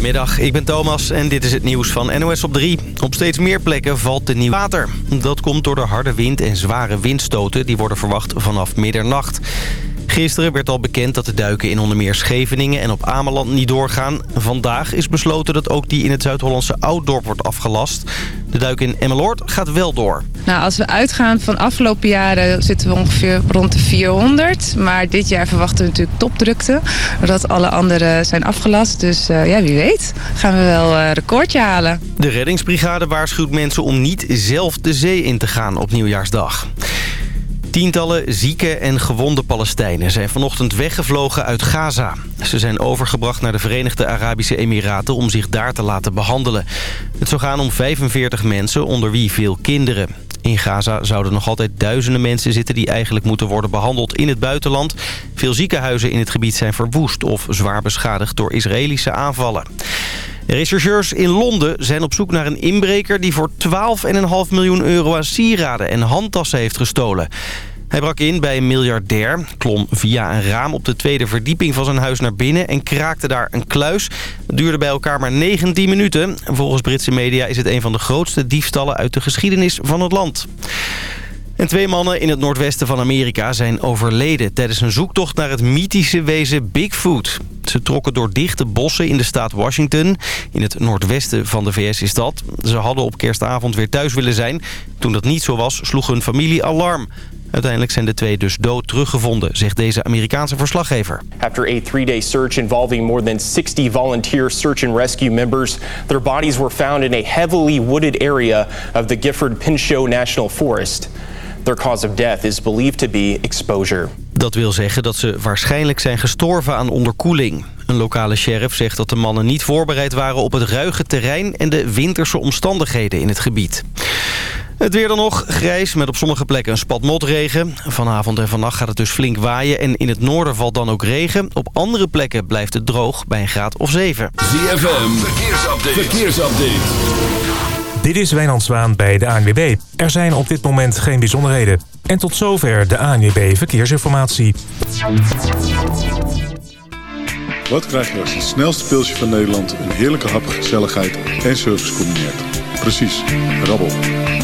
Goedemiddag, ik ben Thomas en dit is het nieuws van NOS op 3. Op steeds meer plekken valt de nieuw water. Dat komt door de harde wind en zware windstoten die worden verwacht vanaf middernacht. Gisteren werd al bekend dat de duiken in onder meer Scheveningen en op Ameland niet doorgaan. Vandaag is besloten dat ook die in het Zuid-Hollandse Ouddorp wordt afgelast. De duik in Emmeloord gaat wel door. Nou, als we uitgaan van afgelopen jaren zitten we ongeveer rond de 400. Maar dit jaar verwachten we natuurlijk topdrukte. Doordat alle anderen zijn afgelast. Dus uh, ja, wie weet gaan we wel een uh, recordje halen. De reddingsbrigade waarschuwt mensen om niet zelf de zee in te gaan op nieuwjaarsdag. Tientallen zieke en gewonde Palestijnen zijn vanochtend weggevlogen uit Gaza. Ze zijn overgebracht naar de Verenigde Arabische Emiraten om zich daar te laten behandelen. Het zou gaan om 45 mensen, onder wie veel kinderen. In Gaza zouden nog altijd duizenden mensen zitten die eigenlijk moeten worden behandeld in het buitenland. Veel ziekenhuizen in het gebied zijn verwoest of zwaar beschadigd door Israëlische aanvallen. Rechercheurs in Londen zijn op zoek naar een inbreker... die voor 12,5 miljoen euro aan sieraden en handtassen heeft gestolen. Hij brak in bij een miljardair, klom via een raam op de tweede verdieping van zijn huis naar binnen... en kraakte daar een kluis. Het duurde bij elkaar maar 19 minuten. Volgens Britse media is het een van de grootste diefstallen uit de geschiedenis van het land. En twee mannen in het noordwesten van Amerika zijn overleden... tijdens een zoektocht naar het mythische wezen Bigfoot. Ze trokken door dichte bossen in de staat Washington. In het noordwesten van de VS is dat. Ze hadden op kerstavond weer thuis willen zijn. Toen dat niet zo was, sloeg hun familie alarm. Uiteindelijk zijn de twee dus dood teruggevonden, zegt deze Amerikaanse verslaggever. After a three-day search involving more than 60 volunteer search and rescue members, their bodies were found in a heavily wooded area of the Gifford-Pinchot National Forest. Their cause of death is believed to be exposure. Dat wil zeggen dat ze waarschijnlijk zijn gestorven aan onderkoeling. Een lokale sheriff zegt dat de mannen niet voorbereid waren op het ruige terrein... en de winterse omstandigheden in het gebied. Het weer dan nog, grijs met op sommige plekken een spat motregen. Vanavond en vannacht gaat het dus flink waaien en in het noorden valt dan ook regen. Op andere plekken blijft het droog bij een graad of 7. ZFM, verkeersupdate. verkeersupdate. Dit is Wijnand Zwaan bij de ANWB. Er zijn op dit moment geen bijzonderheden. En tot zover de ANWB Verkeersinformatie. Wat krijg je als het snelste pilsje van Nederland... een heerlijke hap, gezelligheid en service combineert? Precies, rabbel.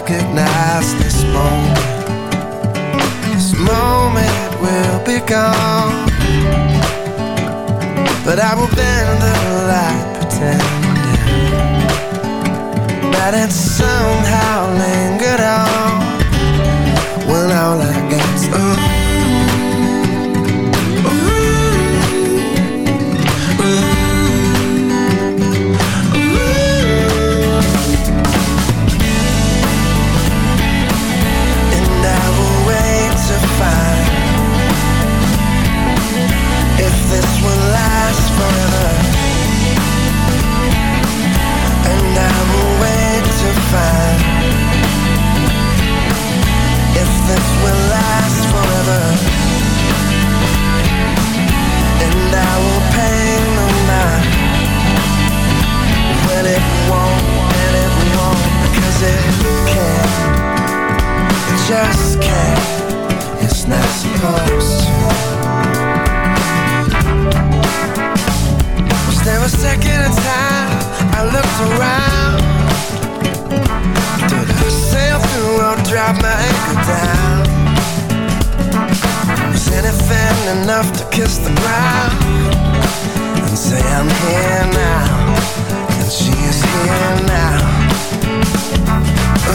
Recognize this moment. This moment will be gone. But I will bend the light pretending That it somehow lingered on. When all I get's ooh, and I will pay the night. Well, it won't, and it won't, because it can't. It just can't. It's not supposed to. Was there a second of time I looked around? Did I sail through or drop my anchor down? Kiss the ground and say I'm here now, and she is here now. So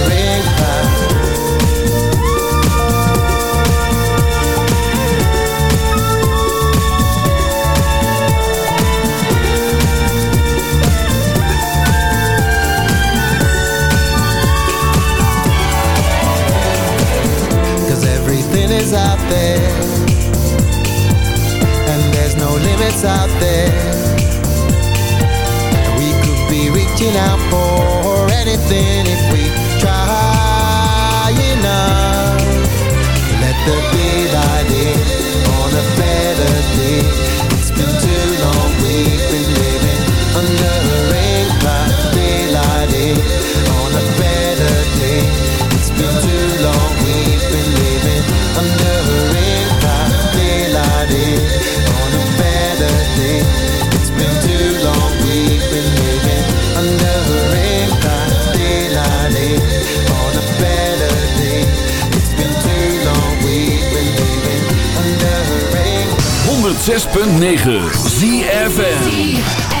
out there. And there's no limits out there. We could be reaching out for anything if we try enough. Let the daylight in on a better 106.9 ZFN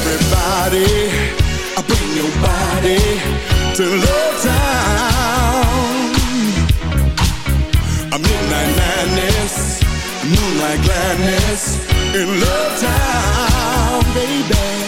everybody, I bring your body to Love Town. A midnight madness, moonlight gladness in Love Town, baby.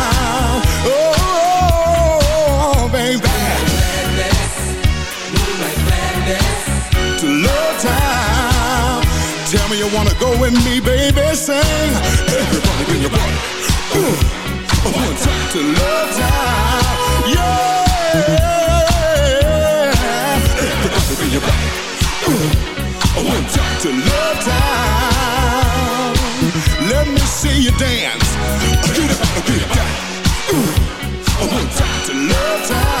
Me you wanna go with me, baby. Sing. Everybody, bring your body. Ooh. One time to Love Town. Yeah. Everybody, bring your body. Ooh. One time to Love Town. Let me see you dance. Get up, get down. Ooh. One time to Love Town.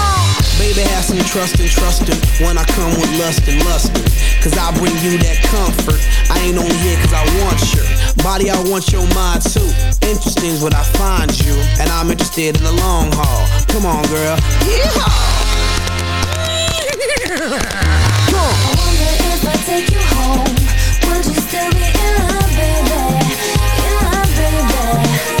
Baby, have some trust and trustin' when I come with lust and lustin'. Cause I bring you that comfort. I ain't only here cause I want your body, I want your mind too. Interesting's what I find you, and I'm interested in the long haul. Come on, girl. Yeehaw! I wonder if I take you home, would you still be in love, baby? In love, baby.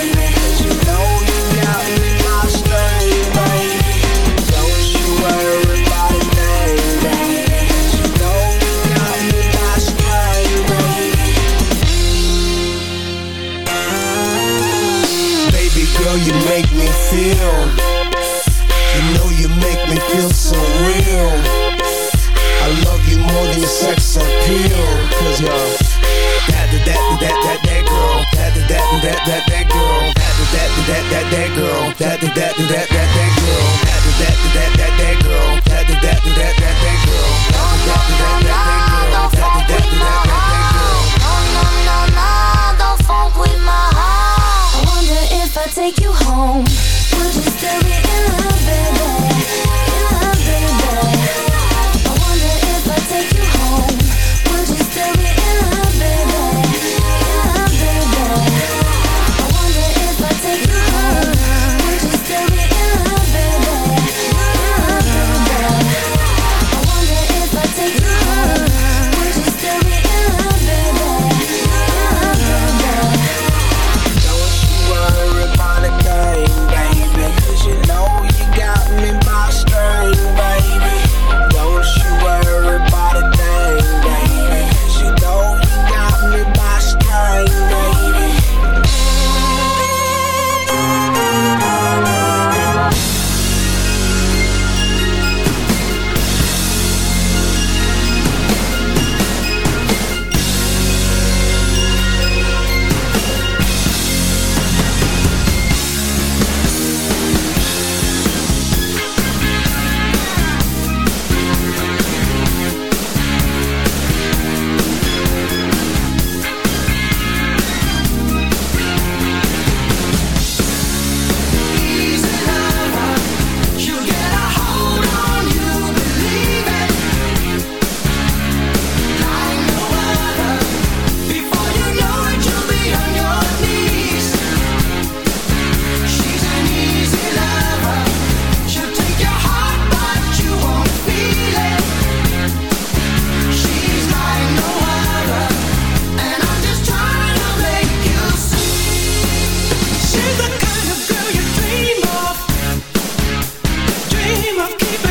make me feel so real. I love you more than sex appeal. Cause you're that, that, that, that, that, that girl. That, that, that, that, that, that girl. That, that, that, that, that, girl. That, that, that, that, that, that girl. That, that, that, that, that, girl. That, that, that, that, that, girl. That, that, that, that, girl. That, that, that, that, that, girl. No, no, no, no, don't funk with my heart. I wonder if I take you dream of keeping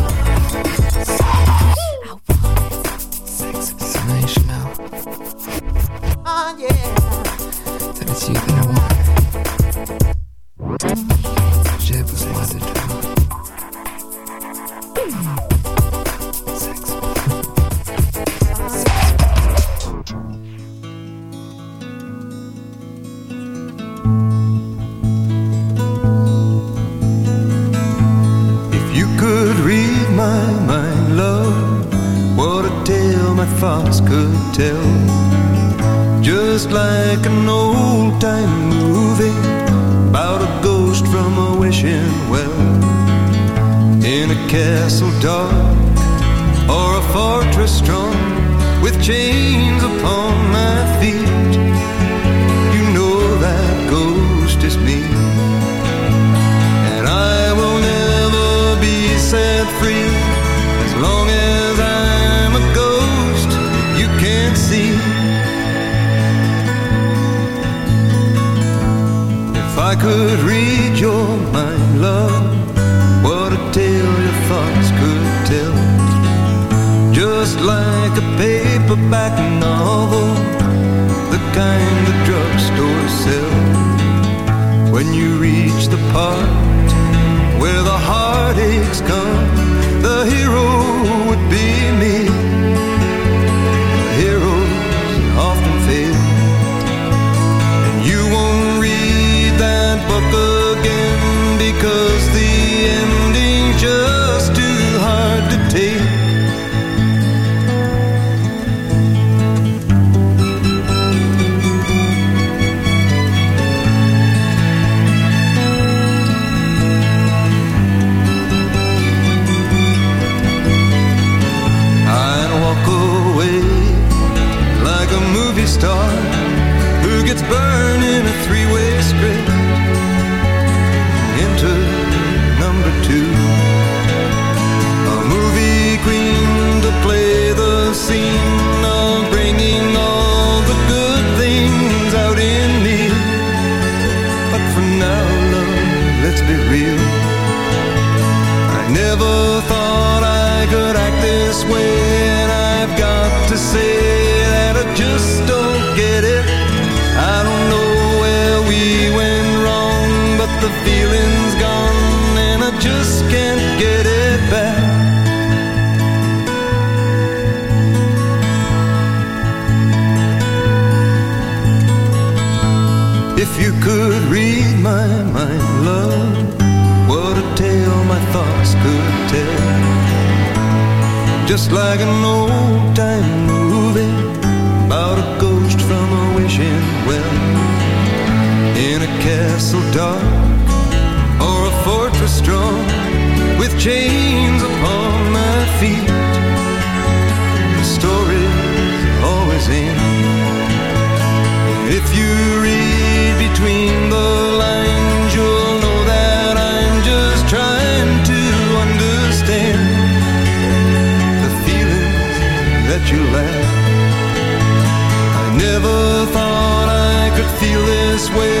This way,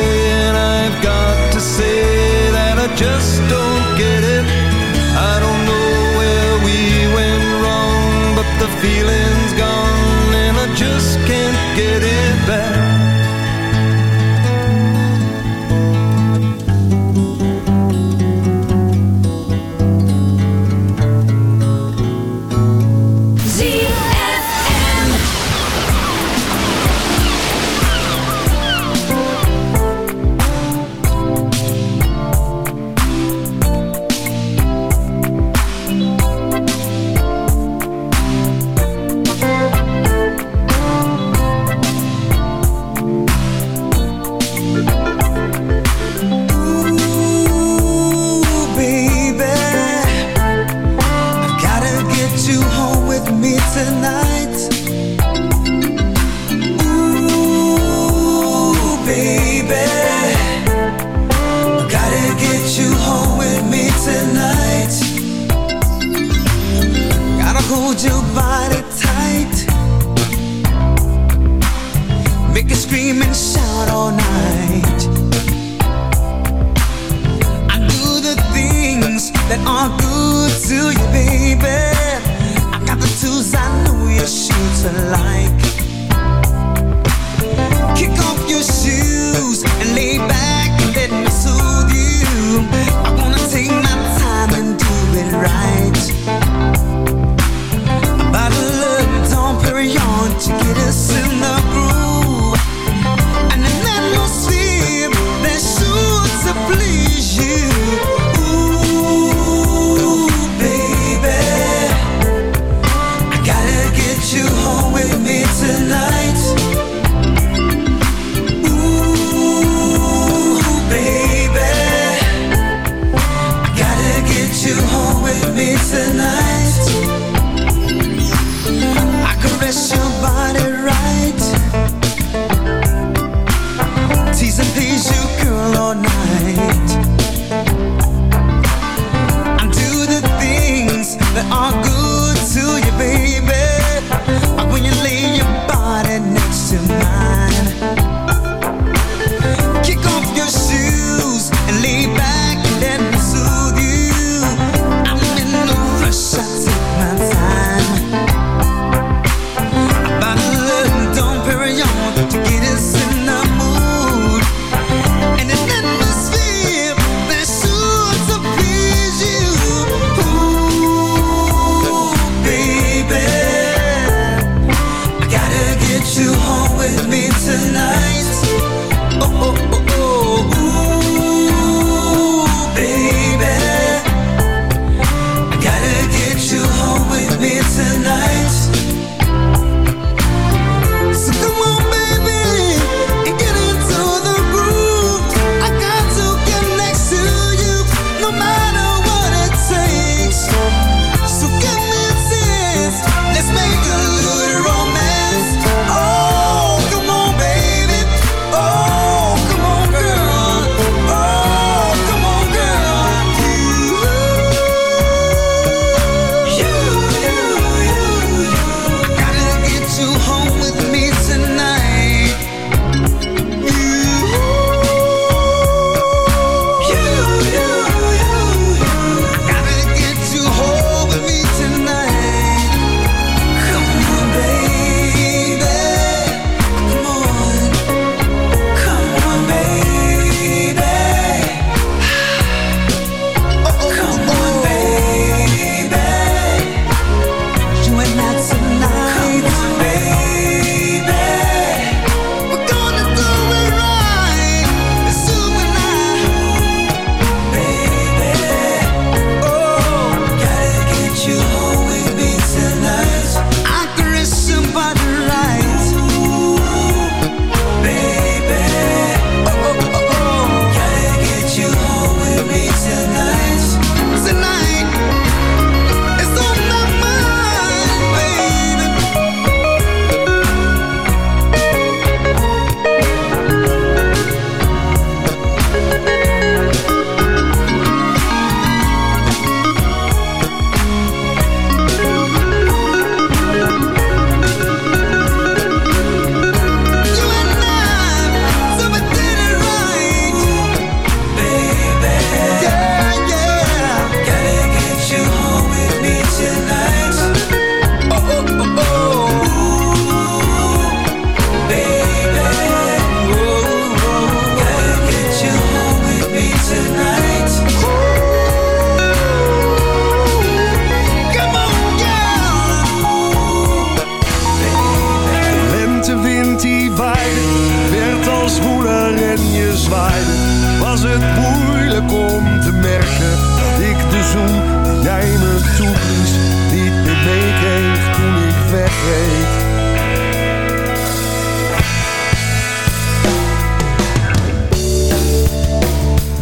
en je zwaaide, was het moeilijk om te merken dat ik de zoen jij me toeblies niet meer meekreeg toen ik wegreed.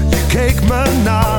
Je keek me naar.